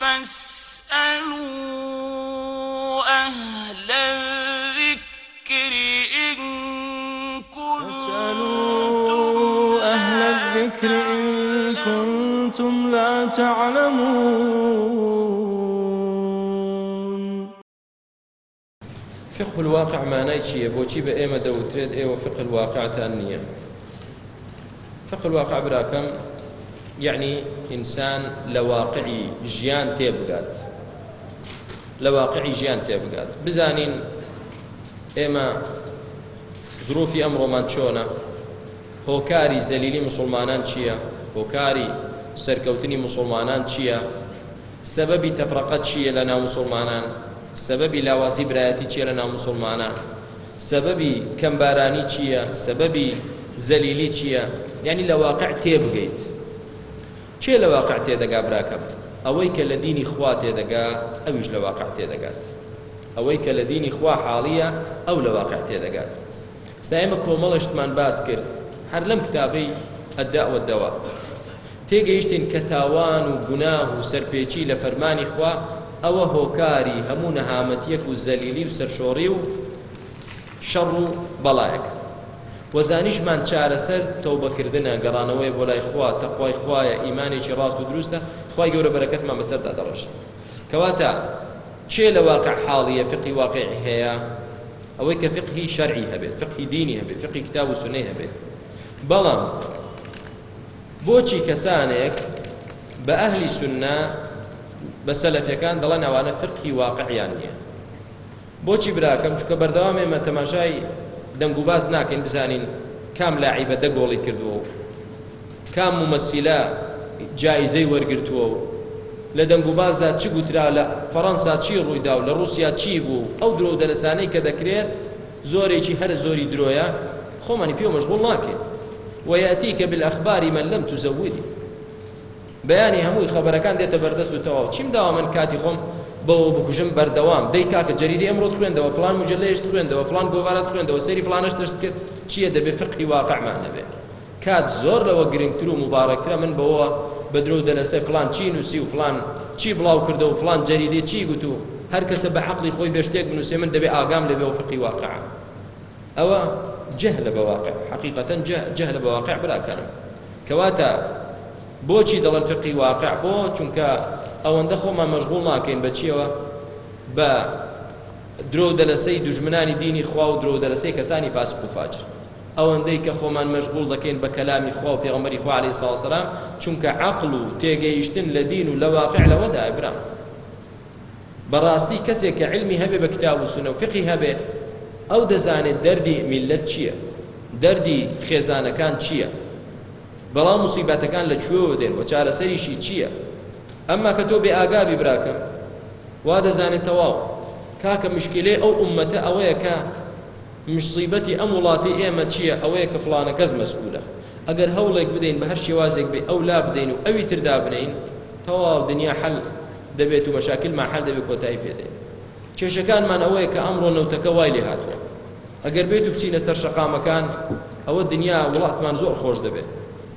فاسألوا أهل الذكر إن فاسألوا أهل الذكر إن كنتم لا تعلمون. فقه الواقع معنای چییە بۆچی بە ئێمە دەوترێت ئێوە فقه الواقعتان نییە فقه الواقع براکەم یعنی ئینسان لە واقعی ژیان تێبگات لە واقعی ژیان تێبگات بزانین ئێمە زروفی ئەمڕۆمان چۆنە؟ هۆکاری زەلیلی مسلمانان چییە؟ هۆکاری سەرکەوتنی مسلمانان چییە؟ سببی تەفرەقەت چییە لە ناو مسلمانان سببی لاوازی برایەتی چییە لە ناو مسلمانان سببی کەمبارانی چییە؟ سببی زەلیلی چییە؟ یعنی لە واقع تێبگەیت چێ لە واقع تێدەگا براکەم؟ ئەوەی کە لە دینی خوا تێدەگا ئەویش لە واقع تێدەگات. ئەوەی کە لە دینی خوا حاڵیە ئەو لە واقع تێدەگات. ستا ئێمە کۆمەڵشتمان باس کرد. هەر لەم کتابەی ئەداوە دەوا. تێگەیشتین کە تاوان و گوناه و سەرپێچی لە فەرمانی خوا ئەوە هۆکاری هەموو نەهامەتیەک و زەلیلی و سەرشۆڕی و شەڕ و بەڵایەک. وەزانیشمان چارەسەر تەوبەکردنە گەڕانەوەی بۆ لای خوا تەخوای خوایە ئیمانێکی ڕاست و دروستە خی گەورە بەرەکەتمان بەسەردا دەڕێژە کەواتە چێ لە واقع حاڵیە فقی واقعی هەیە؟ ئەوەی کە فقهی شەرعی هەبێت فقهی دینی هەبێت فقی کتاب و سنەی هەبێت. بەڵام بۆچی کەسانێک بە ئەهلی سنە بە سەلەفەکان دەڵێن ئەوانە فقهی واقعیان نییە؟ بۆچی براکەم؟ چکە بەردەوام ئێمە تەماشای دەنگ و باز ناکەین بزانین کام لاعیبە دەگۆڵی کردووە و کام ممەسیلە جایزەی وەرگرتووە و لە دەنگ و بازدا چ گوترا لە فەڕەنسا چی ڕوویدا و لە رووسیا چی بوو؟ ئەو درۆ دەرەسانەی کە دەکرێت زۆرێکی هەر زۆری درۆیە خۆمانی پێ مەشغوڵ ناکەین ويأتيك بالأخبار من لم تزودي بەیانی هەمووی خبرەکان دێتە بەردەست و تەواو. چیم داوا من کاتی خۆم؟ بەوە بکوژم بەردەوام. دەی کاکە جەریدی ئەمڕۆ خوێندەوە فلان مجلەیەشت خوێندەوە فلان گۆوارات خوێندەوە سەری فلانش دەشت کرد. چییە دەبێ؟ فقی واقعمان نەبێ کات زۆر لەوە گرنگتر و مبارەکترە من بەوە بە درۆ دەلەسێ فلان چی نووسی و فلان چی بڵاو کردە و فلان جەریدێ چی گوت و هەر کەسە بە حەقلی خۆی بێشتێک بنووسێ من دەبێ ئاگام لەبێ و فقی واقع. ئەوە جهل بواقع حقيقة جهل بواقع بلا كان كواتا بۆچی دەڵێن فقی واقع؟ بۆ چونکە ئەوەندە خۆمان مەشغوڵ ناکەین بەچیەوە بە درۆ دەلەسەی دژمنانی دینی خوا و درۆ دەلەسەی کەسانی فاسق و فاجر. ئەوەندەی کە خۆمان مەشغوڵ دەکەین بە کەلامی خوا و پێغەمبەری خوا عەلەیهی سڵاو سەلام چونکە عەقڵ و تێگەیشتن لە دین و لە واقع لەوەدا ئەبرام بەڕاستی کەسێک کە علمی هەبێ بە کتاب و سنە و فقی هەبێ ئەو دەزانێت دەردی میلەت چییە؟ دەردی خێزانەکان چییە؟ بەڵام موسیبەتەکان لە کوێوە دێن و چارەسەریشی چییە؟ ئەمما کە تۆ بێ ئاگابی براکەم وا دەزانێت تەواو کاکە مشکلێ ئەو ئومەتە ئەوەیە کە مصیبەتی ئەم وڵاتی ئێمە چییە ئەوەیە کە فلانە کەس مەسئولە ئەگەر هەوڵێک بدەین بە هەر شێوازێک بێ ئەو لا بدەین و ئەوی تردا بنین تەواو دنیا حل دەبێت و مەشاکلمان حل دەبێت کۆتایی پێدەین کێشەکانمان ئەوەیە کە ئەمڕۆ نەوتەکە وای لێ هاتووە ئەگەر بێت و بچینە سەر شەقامەکان ئەوە دنیا وڵاتمان زۆر خۆش دەبێت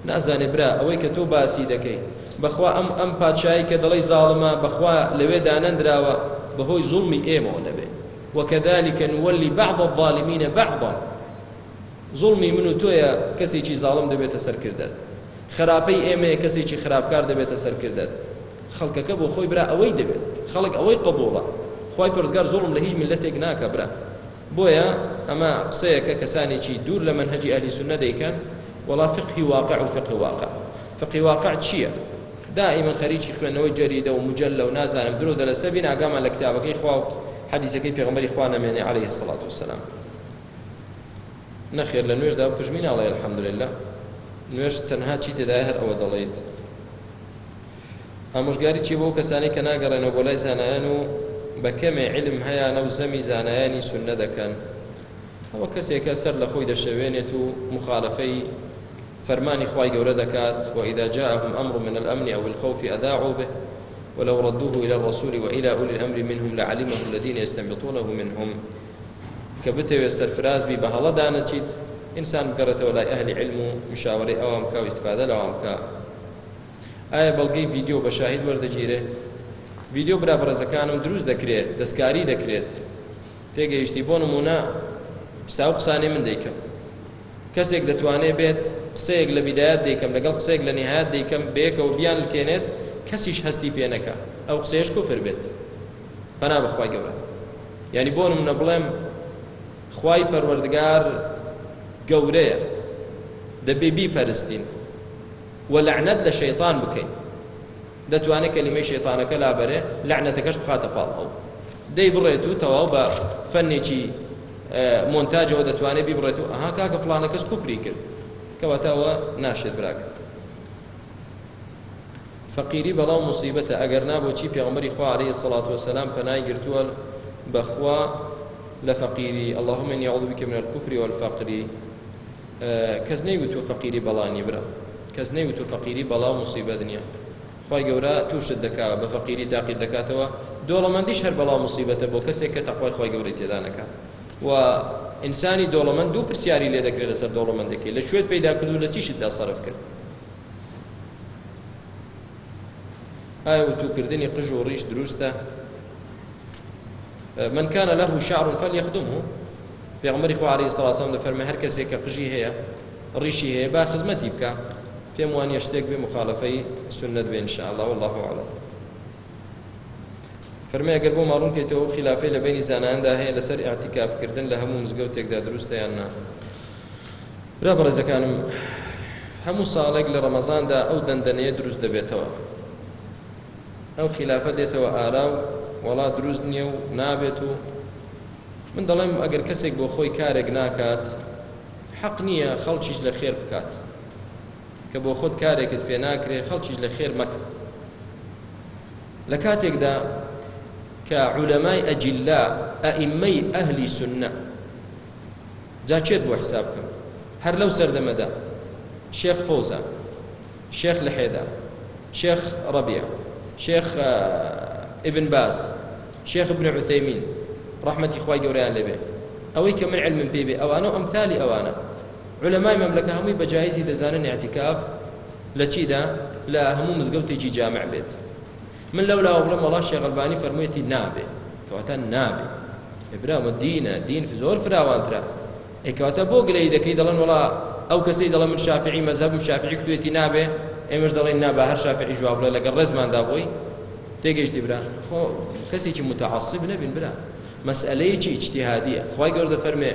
نازانێ برا تۆ باسی دەکەی بەخوا ئەم ئەم پادشایی کە دەڵی زاڵمە بەخوا لەوێ دانەندراوە بەهۆی زوڵمی ئێمەوە نەبێ وكذلك نولي بعض الظالمين بعضا. ظلمی من و تۆیە کەسێکی زاڵم دەبێتە سەرکردت خراپەی ئێمەیە کەسێکی خراپکار دەبێتە سەرکردت خەڵکەکە بۆ خۆی برا ئەوەی دەبێت خەڵک ئەوەی قبوڵە خی پردگار زۆڵم لە هیچ ملەتێک ناکە برا. بۆیە ئەمە قسەیەکە کەسانێکی دوور لە منهجی ئەهلی سنە دەیکەن؟ وڵا فقهی واقع و فقه واقع. فقه واقع چییە؟ دائما خەریکی خوێنەوەی جەریدە و مجلە و نازانم. درۆ دەلەسە بین ئاگامان لە کتابەکەی خوا و حەدیثەکەی پێغمبەری خوا نەمێنێ. عليه الصلاة والسلام نەخێر لە نوێشدا پژمین ئاڵێ الحەمدلله نوێش تەنها چی تێدای هەر ئەوە دەڵێیت. ئامۆژگاری چی بۆ کەسانی کە ناگەڕێنەوە بۆ لای زانایان و بە کەمێ علم هەیە نەو زەمی زانایانی سونە دەکەن. ئەوە کەسێکە سەر لە خۆی دەشەوێنێت و مخالفەی فرماني خواي قولة دكات وإذا جاءهم أمر من الأمن أو الخوف أذاعوا به ولو ردوه إلى الرسول وإلى أولي الأمر منهم لعلمه الذين يستنبطونه منهم. كبتوي سرفراز بي بهلا دانتيت إنسان بقرته ولا أهل علم مشاوري أوامك واستفادة لأوامك آية بلقي فيديو بشاهد وردجيره ڤیددیو برا بەڕێزەکانم دروست دەکرێت دەستکاری دەکرێت. تێگەیشتی بۆ نمونە ستا و قسانێ من دەیکەم. کەسێک دەتوانێت بێت قسەیەک لە بیدایات دەیکەم لەگەڵ قسەیەک لە نهایات دەیکەم بێکەوە بیان بکێنێت کەسیش هەستی پێنەکە ئەو قسەیەش کوفر بێت پەنا بەخوای گەورە ینی بۆ نمونە بڵێم خوای پەروەردگار گەورەیە دەبێ بیپەرستین و لەعنەت لە شەیطان بکەین دەتوانێت کەلیمەی شەیطانەکە لابەرێ لەعنەتەکەش بخاتە پاڵ ئەو دەی بڕێت و تەواو بە فەنێکی مۆنتاجەوە دەتوانێت بیبڕێت و ئەها کاکە کەواتەوە ناشێت براکە فەقیری بەڵاو مصیبەتە ئەگەر نابۆچی پێغمبەری خوا عليه الصلاة والسلام پەنای گرتووە بەخوا لە فەقیری اللهم إني أعوذ بك من الكفر والفقر. نەیوتوە فەقیری بەڵانی برا. کەس نەیوتوە فەقیری بەڵاو مصیبەت نییە خی گەورە تووشت دەکات بە فەقیری تاقیت دەکاتەوە. دۆڵەمەندیش هەر بەڵاو مصیبەتە بۆ کەسێک کە تەخوای خی گەوری تێدانەکە و ئینسانی دۆڵەمەند دوو پرسیاری لێ دەکرێت لەسەر دۆڵەمەندەکەی لە شوێت پیدا کردو لە چیشتدا سەرف کرد؟ ئایا وتوکردنی قژ و ڕیش دروستە؟ من كان له شعر فليخدمه پێغمەری خو عليه الصلاة والسلام دەفەرمە هەر کەسێک کە قژی هەیە ڕیشی هەیە با خزمەتی بکە. پێم وانە شتێک بێ مخالفەی سنت بێ انشاء الله والله أعلم. فەرمی ئەگەر بۆ ماڕونکەیتەوە خلافەی لە بینی زاناندا هەیە لەسەر ئاعتیکافکردن لە هەموو مزگەوتێکدا دروستە یان نا. برا بەڕێزەکانم هەموو ساڵێک لە ڕەمەزاندا ئەو دەندەنەیە دروست دەبێتەوە. ئەو خلافە دێتەوە ئارا و وڵا دروست نییە و نابێت و من دەڵێم ئەگەر کەسێک بۆ خۆی کارێک ناکات حەق نییە خەڵکیش لە خێر بکات. کە بۆ خۆت کارێکت پێ ناکرێ خەڵکیش لە خێر مەکە. لە کاتێکدا عولەمای ئەجللا ئەئیمەی ئەهلی سنە جا چێت بۆ حساب بکەم هەر لەو سەردەمەدا شێخ فۆزە شێخ لەحێدا شێخ ڕەبیە شێخ ابن باس شێخ ابن عثەیمین ڕحمەتی خوای گەوریان لەبێ. ئەوەی کە من پێ بێ ئەوانە و ئەمثالی ئەوانە. علەمای مەملەکە هەمووی بەجایزی دەزانن اعتکاف لە چیدا؟ لە هەموو مزگەوتێکی جامع بێت. من لەو لاوە بڵم وڵا شێغەلبانی فەرموویەتی نابێ کەواتە نابێ ئێبراوە دینە دین زۆر فراوانترە ئێکەواتە بۆ گلەی دەکەی دەڵێن وڵا ئەو کەسەی دەڵێ من شافعی مەذهب شافعی کتوێتی نابێ ئێمەش دەڵێن نابە هەر شافعی جواب بڵێ لەگەڵ ڕێزماندا بۆی تێگەشتی برا. خۆ کەسێکی متعصب نەبین برا. مسألەیەکی اجتهادية. خواهي قرد فرمي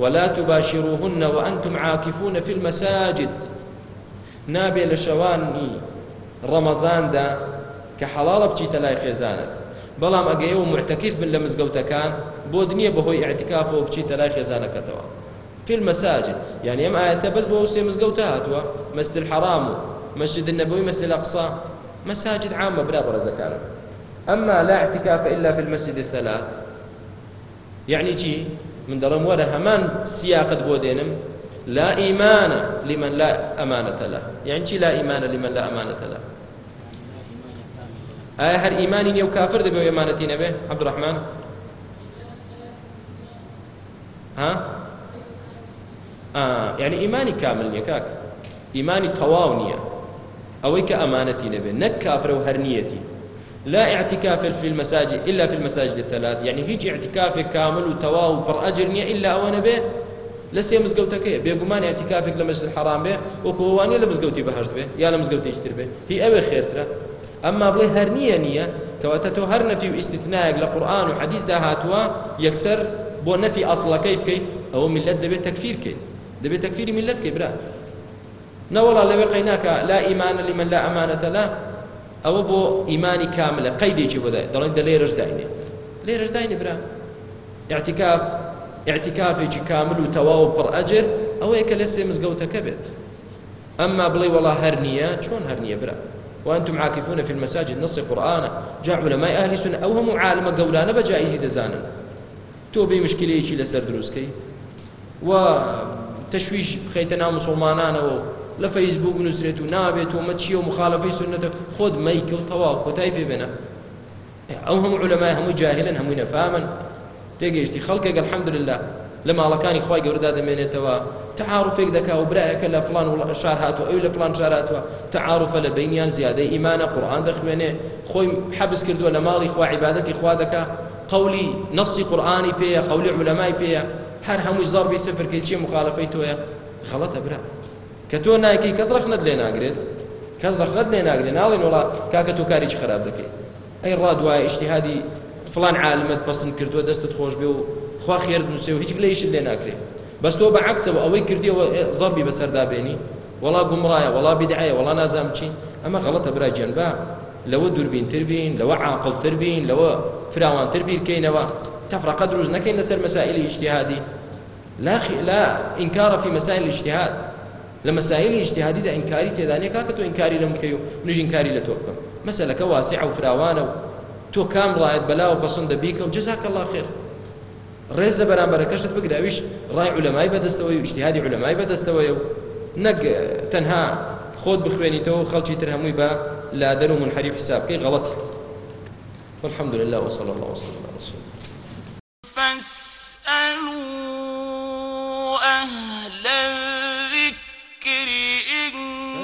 ولا تباشروهن وأنتم عاكفون في المساجد. نابي لشواني. رمضان دا كحلال بچيت لاي خيزانت بەڵام ئەگەیە و معتەکیف بن لە مزگەوتەکان بۆ دنیە بەهۆی اعتکافەوە بچیتە لای خێزانەکەتەوە. في المساجد يعني ام آيات بس بو سي مزقوتا هاتوا مسجد الحرام مسجد النبوي مسجد الأقصى مساجد عامة بلا برزكان أما لا اعتكاف إلا في المسجد الثلاث. يعني جي من دڵم وەرە هەمان سیاقت بۆ دێنم لا إيمان لمن لا أمانة له. يعني چی لا إيمان لمن لا أمانة له؟ ئایا هەر ئیمانی نیە و کافر دەبێ و نەبێ عەبدوڕەحمان ها؟ آه يعني إيماني كامل نییە کاک ئیمانی تەواو نییە ئەوەی کە ئەمانەتی نەبێ نەک کافرە و هەر نیەتی لا اعتكاف في المساجد إلا في المساجد الثلاث. يعني هيج اعتكاف كامل وتواو بر أجر إلا أوانا به. لسه مزقوتك بيقومان اعتكافك لمسجد الحرام به. وكواني لمزقوتي بهجد به. يا لمزقوتي يشتر به. هي أبي خير ترى. أما بلي هرنية نية كواتتو هر نفي واستثناء لقرآن وحديث ده هاتوا يكسر بو نفي أصلا كيف كي أو ملت دبي تكفير كي. دبي تكفير ملت كي برا. نولا لو قيناك لا إيمان لمن لا أمانة له ئەوە بۆ ئیمانی کاملە قەیدێکی بۆدای دەڵێن دە لێرەش داینێ لێرەش داینێ برا اعتکاف اعتکافێکی کامل و تەواو پڕ ئەجر ئەوەیە کە لە سێ مزگەوتەکە بێت ئەمما بڵێ وڵا هەر نییە چۆن هەر نییە برا؟ وأنتم عاكفون في المساجد نص قرآن جاء علماء أهل السنة أو هم عالم قولانا بجائزي دزانا تو بي مشكلة شي لسر دروسكي. وتشويش خيتنا مسلمانان لە فەیسبوک بنووسێت و نابێت و مەچیە و مخالفەی سنەتە خۆت مەیکە و تەواو کۆتای پێ بێنە ئەو هەموو علەمای هەموو جاهلن هەمووی نەفامن تێگەیشتی لە ماڵەکانی خی گەوردا دەمێنێتەوە تعاعرفێک دەکا و برایەکە لە فلان و شار هاتووە ئەو لە فلان شار هاتووە تعاعرفە لە بینیان زیادەی ئیمانە قورآان دەخوێنێ خۆی حەبس کردووە لە ماڵی خوا عیبادەتی خوا دەکا قولی نەسی قورآانی پێەیە قولی علەمای پێەیە هەر هەمووی زەڕبی سفرکەی چی مخالفەی تۆیە خەڵەتە برا کە تۆ ناکی کەس ڕخنت لێ ناگرێت کەس ڕخنت لێ ناگرێت ناڵێن وڵا کاکە تۆ کارێکی خراپ دەکەیت ئەی ڕادوایە ئیشتیهادی فلان عالمت پسند کردووە دەستت خۆش بێ و خوا خێر نووسێ و هیچ لەیشت لێ ناکرێت بەس تۆ بەعکسەوە ئەوەی کردیەوە زەربی بەسەردا بێنی وڵا گومڕایە وڵا بیدعایە وڵا نازام چی ئەمە غەڵەتە برای جەنبا لەوە دووربینتر بین لەوە عاقڵتر بین لەوە فراوانتر بیرکەینەوە. تفرقة دروز نكين لسر مسائل اجتهادي لا خي لا إنكار في مسائل الاجتهاد لمسائل اجتهادي ده إنكاري تداني كاكتو إنكاري لمكيو نجي إنكاري لتوكم مسألة واسعة وفراوانة تو كام رايت بلا وبصند بيك وجزاك الله خير ڕێز لە بەرامبەرەکەشت بگرە ئەویش ڕای علەمای بەدەستەوەی و ئیشتیهادی علەمای بەدەستەوەی و نەک تەنها خۆت بخوێنیتەوە و خەڵکی تر هەمووی بە لادەر و منحریف حسابکەی غەڵەتیت والحمد لله وصلى الله وسلم على رسول فاسألوا أهل الذكر إن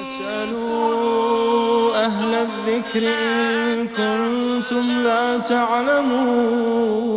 فاسألوا أهل الذكر إن كنتم لا تعلمون.